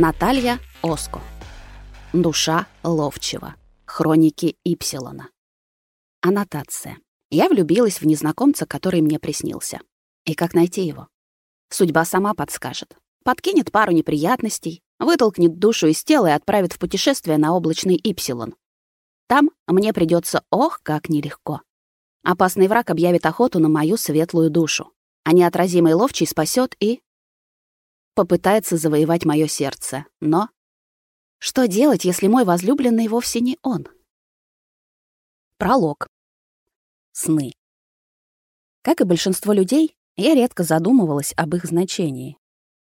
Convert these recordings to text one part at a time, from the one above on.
Наталья Оско. Душа ловчего. Хроники Ипсилона. Аннотация. Я влюбилась в незнакомца, который мне приснился. И как найти его? Судьба сама подскажет. Подкинет пару неприятностей, вытолкнет душу из тела и отправит в путешествие на облачный Ипсилон. Там мне придется ох, как нелегко. Опасный враг объявит охоту на мою светлую душу, а неотразимый ловчий спасет и... попытается завоевать мое сердце. Но что делать, если мой возлюбленный вовсе не он? Пролог. Сны. Как и большинство людей, я редко задумывалась об их значении.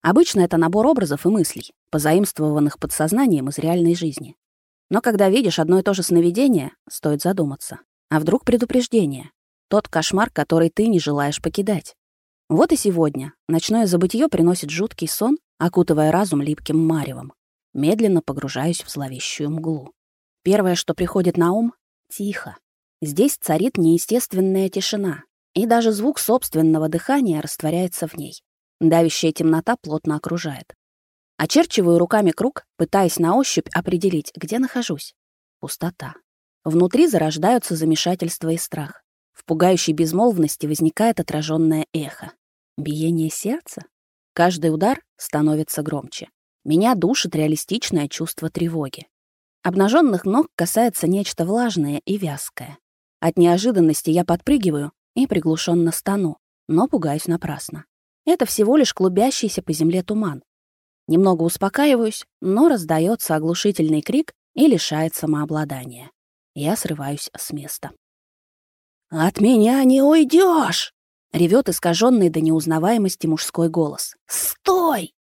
Обычно это набор образов и мыслей, позаимствованных подсознанием из реальной жизни. Но когда видишь одно и то же сновидение, стоит задуматься. А вдруг предупреждение? Тот кошмар, который ты не желаешь покидать. Вот и сегодня ночное забытье приносит жуткий сон, окутывая разум липким маревом. Медленно погружаюсь в зловещую мглу. Первое, что приходит на ум — тихо. Здесь царит неестественная тишина, и даже звук собственного дыхания растворяется в ней. Давящая темнота плотно окружает. Очерчиваю руками круг, пытаясь на ощупь определить, где нахожусь. Пустота. Внутри зарождаются замешательство и страх. В пугающей безмолвности возникает отраженное эхо. Биение сердца? Каждый удар становится громче. Меня душит реалистичное чувство тревоги. Обнаженных ног касается нечто влажное и вязкое. От неожиданности я подпрыгиваю и приглушенно стану, но пугаюсь напрасно. Это всего лишь клубящийся по земле туман. Немного успокаиваюсь, но раздается оглушительный крик и лишает самообладания. Я срываюсь с места. «От меня не уйдешь! Ревет искаженный до неузнаваемости мужской голос. «Стой!»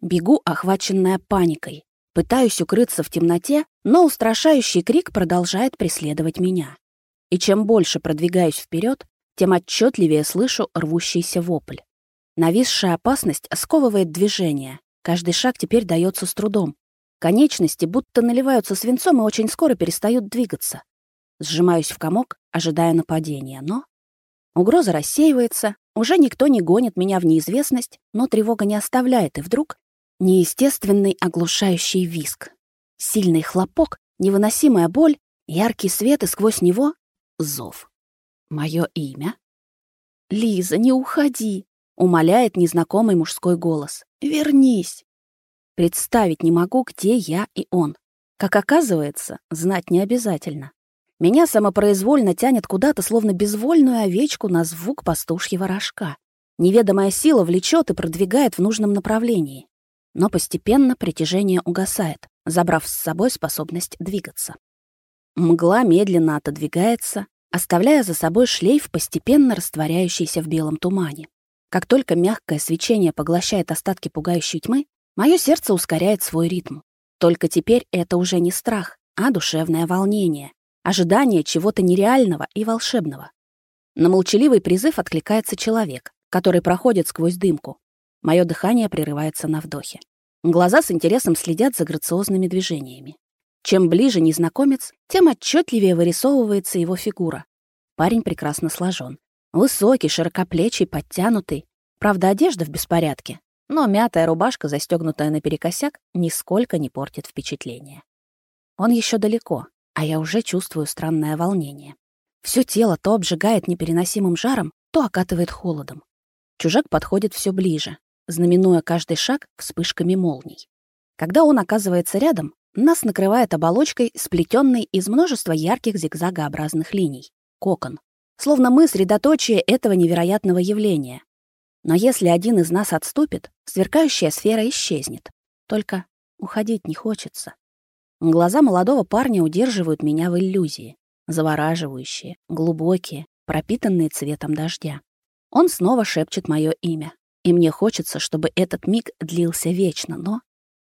Бегу, охваченная паникой. Пытаюсь укрыться в темноте, но устрашающий крик продолжает преследовать меня. И чем больше продвигаюсь вперед, тем отчетливее слышу рвущийся вопль. Нависшая опасность сковывает движение. Каждый шаг теперь дается с трудом. Конечности будто наливаются свинцом и очень скоро перестают двигаться. Сжимаюсь в комок, ожидая нападения, но... Угроза рассеивается, уже никто не гонит меня в неизвестность, но тревога не оставляет, и вдруг неестественный оглушающий виск. Сильный хлопок, невыносимая боль, яркий свет и сквозь него — зов. Мое имя? «Лиза, не уходи!» Умоляет незнакомый мужской голос. «Вернись!» Представить не могу, где я и он. Как оказывается, знать не обязательно. Меня самопроизвольно тянет куда-то, словно безвольную овечку на звук пастушьего рожка. Неведомая сила влечет и продвигает в нужном направлении. Но постепенно притяжение угасает, забрав с собой способность двигаться. Мгла медленно отодвигается, оставляя за собой шлейф, постепенно растворяющийся в белом тумане. Как только мягкое свечение поглощает остатки пугающей тьмы, мое сердце ускоряет свой ритм. Только теперь это уже не страх, а душевное волнение, ожидание чего-то нереального и волшебного. На молчаливый призыв откликается человек, который проходит сквозь дымку. Мое дыхание прерывается на вдохе. Глаза с интересом следят за грациозными движениями. Чем ближе незнакомец, тем отчетливее вырисовывается его фигура. Парень прекрасно сложен, Высокий, широкоплечий, подтянутый. Правда, одежда в беспорядке, но мятая рубашка, застегнутая наперекосяк, нисколько не портит впечатление. Он еще далеко, а я уже чувствую странное волнение. Все тело то обжигает непереносимым жаром, то окатывает холодом. Чужак подходит все ближе, знаменуя каждый шаг вспышками молний. Когда он оказывается рядом, нас накрывает оболочкой, сплетенной из множества ярких зигзагообразных линий — кокон словно мы средоточие этого невероятного явления. Но если один из нас отступит, сверкающая сфера исчезнет. Только уходить не хочется. Глаза молодого парня удерживают меня в иллюзии. Завораживающие, глубокие, пропитанные цветом дождя. Он снова шепчет мое имя. И мне хочется, чтобы этот миг длился вечно, но...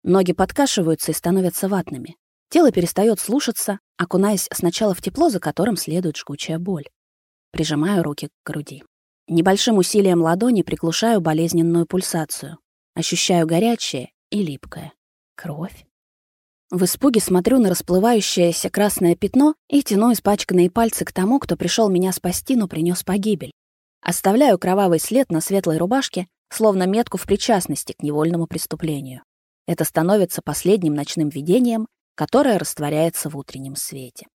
Ноги подкашиваются и становятся ватными. Тело перестает слушаться, окунаясь сначала в тепло, за которым следует жгучая боль. Прижимаю руки к груди. Небольшим усилием ладони приглушаю болезненную пульсацию. Ощущаю горячее и липкое. Кровь. В испуге смотрю на расплывающееся красное пятно и тяну испачканные пальцы к тому, кто пришел меня спасти, но принес погибель. Оставляю кровавый след на светлой рубашке, словно метку в причастности к невольному преступлению. Это становится последним ночным видением, которое растворяется в утреннем свете.